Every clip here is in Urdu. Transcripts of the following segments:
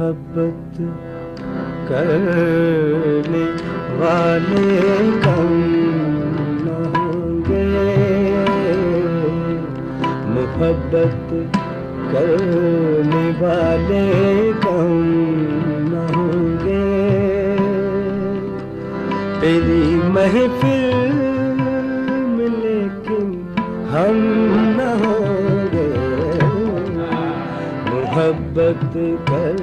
محبت کرنے والے کم نہ ہوں گے۔ محبت کرنے والے کم نہ ہوں گے۔ تیری محفل میں لیکن ہم نہ ہوں محبت کر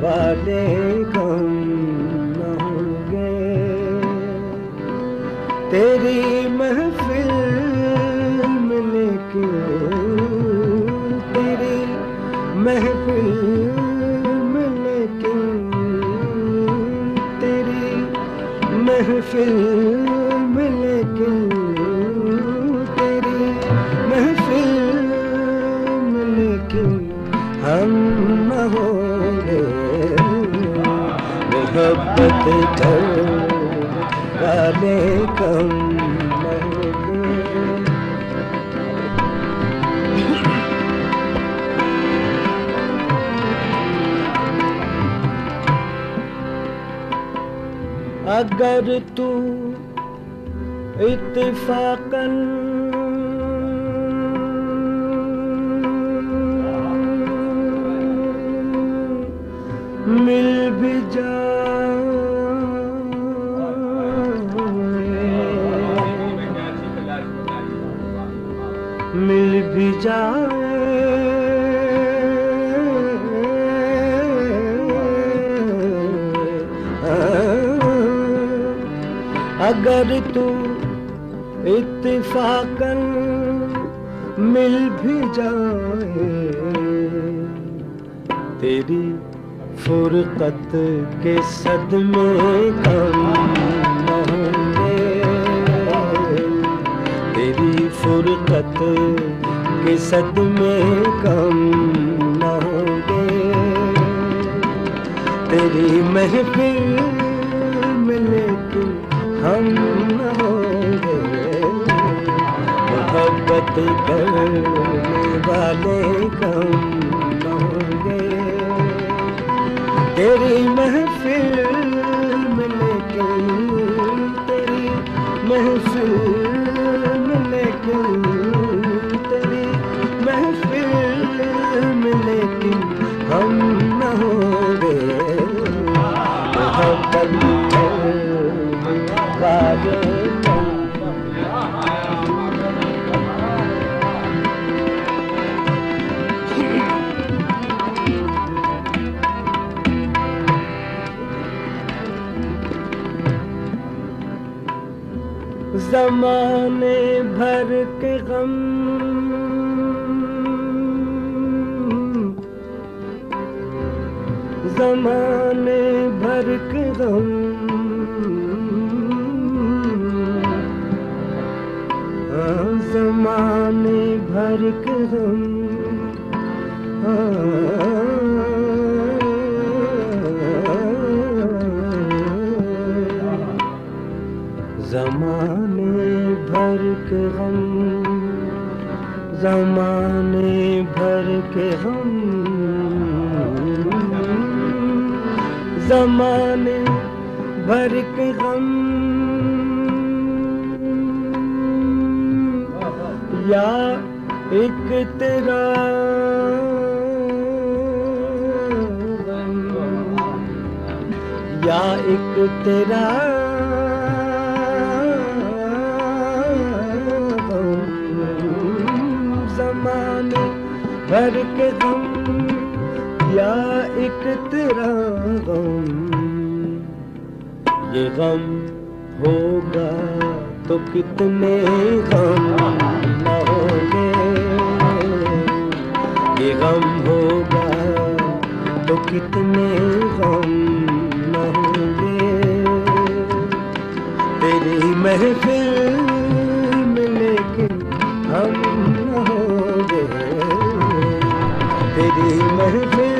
والے کم نہ ہوں گے۔ تیری محفل میں لیکن تیری محفل میں لیکن تیری محفل ہم نہ ہوں محبت کر والے کم اگر تو اتفاقاً مل بھی جائے۔ مل بھی جائے۔ اگر تو اتفاقاً مل بھی جائے تیری فرقت کے صدمے کم تیری فرقت کے صدمے کم نہ ہوں گے تیری محفل میں لیکن ہم نہ ہوں گے محبت کرنے والے کم تیری محفل میں لیکن تیری محفل میں لیکن تیری محفل میں لیکن ہم نہ ہوں گے محبت زمانے بھر کے غم زمانے بھر کے غم زمانے بھر کے غم زمانے بھر کے غم زمانے بھر کے غم یا ایک تیرا یا ایک تیرا بھر کے غم، یا ایک تیرا غم۔ یہ غم ہوگا تو کتنے غم نہ ہوں گے یہ غم ہوگا تو کتنے غم نہ ہوں گے تیری محفل تیری محفل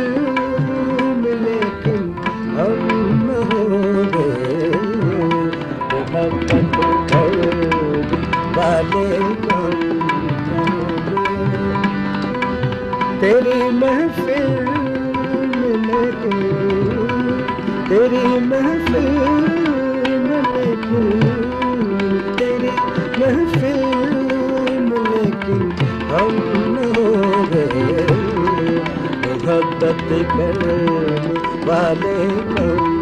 محبت کرنے والے کم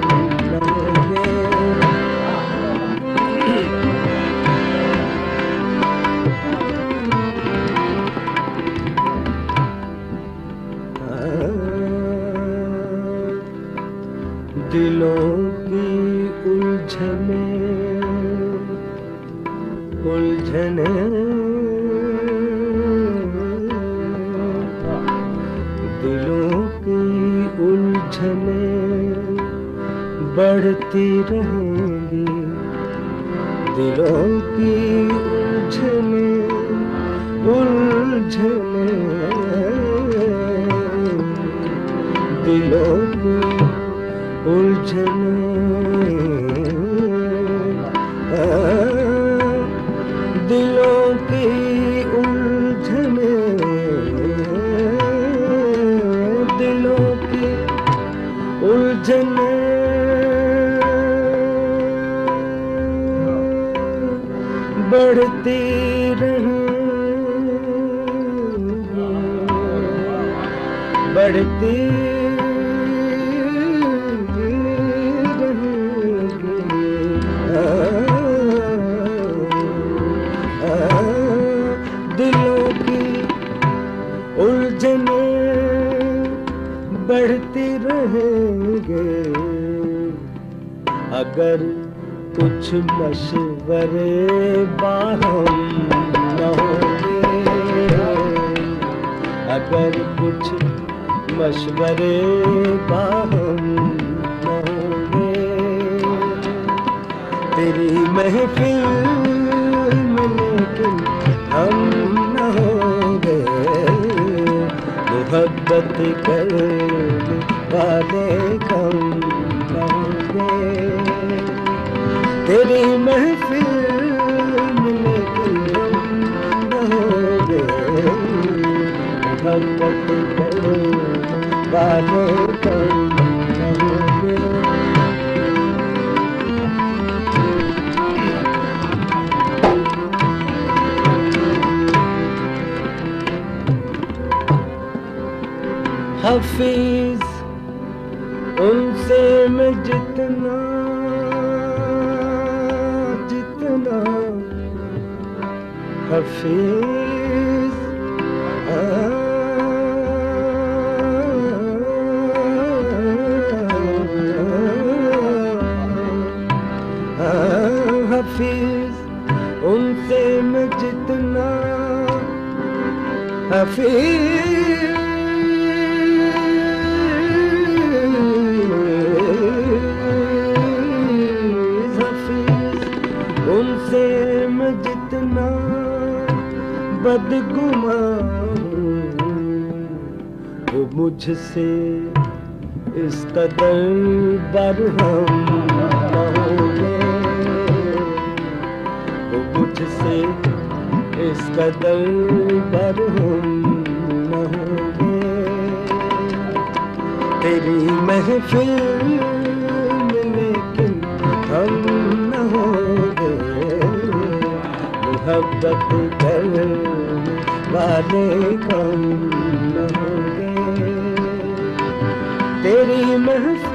دلوں کی الجھنے الجھنے بڑھتی رہیں گی۔ دلوں کی الجھنے الجھنے دلوں کی الجھنے دلوں کی الجھنے دلوں کی الجھنے بڑھتی رہیں گے۔ اگر کچھ مشورے باہم نہ ہوں گے اگر کچھ مشورے باہم نہ ہوں تیری محفل میں لیکن ہم نہ ہوں گے محبت کرنے والے حفیظ ان سے میں جتنا جتنا حفیظ حفیظ ان سے میں جتنا حفیظ حفیظ، ان سے میں جتنا بدگمان ہوں، وہ مجھ سے اس قدر برہم مجھ سے اس قدر برہم نہ ہوں تیری محفل میں لیکن ہم نہ ہوں گے۔ محبت کرنے والے کم نہ ہوں گے۔ تیری محفل